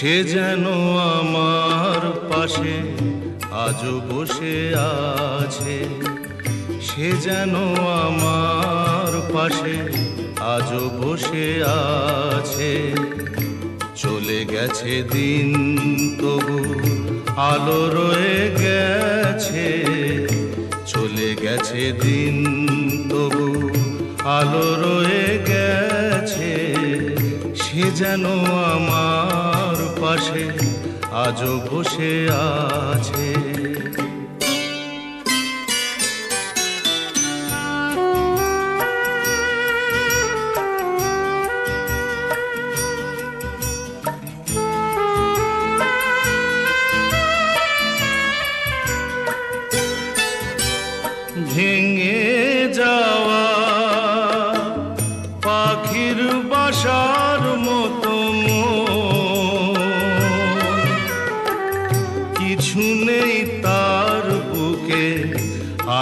সে যেন আমার পাশে আজও বসে আছে। সে যেন আমার পাশে আজও বসে আছে। চলে গেছে দিন তবু, আলো রয়ে গেছে। চলে গেছে দিন তবু, আলো রয়ে সে যেন আমার পাশে আজও বসে আছে।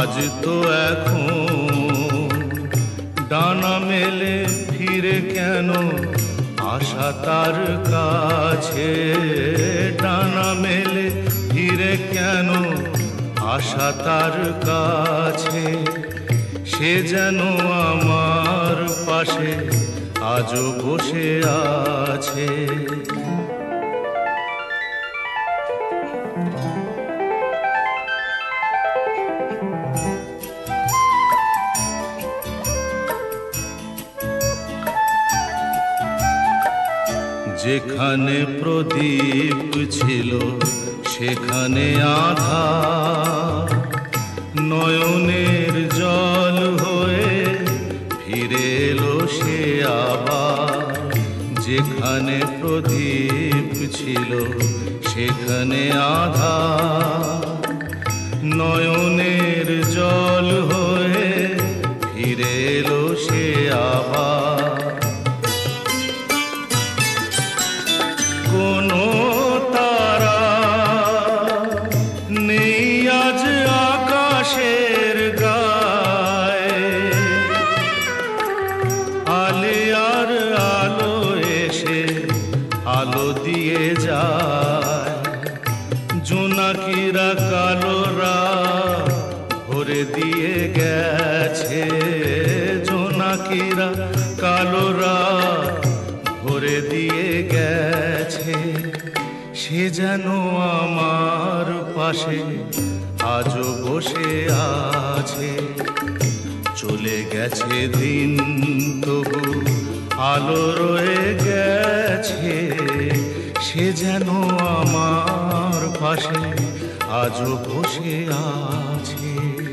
আজ তো এখন। ডানা মেলে ফিরে কেন? আশা তার কাছে। ডানা মেলে ফিরে কেন? আশা তার কাছে। সে যেন আমার পাশে আজও বসে আছে। যেখানে প্রদীপ ছিল, সেখানে আধা নয়নের জল হয়ে ফিরে এলো সে আবার। যেখানে প্রদীপ ছিল, সেখানে আধা নয়নের জল হয়ে ফিরে এলো সে জোনাকিরা কালোরা ভরে দিয়ে গেছে। জোনাকিরা কালোরা ভরে দিয়ে গেছে। সে যেন আমার পাশে আজও বসে আছে। চলে গেছে দিন, তবু আলো রয়ে গেছে। সে যেন আমার পাশে আজও বসে আছে।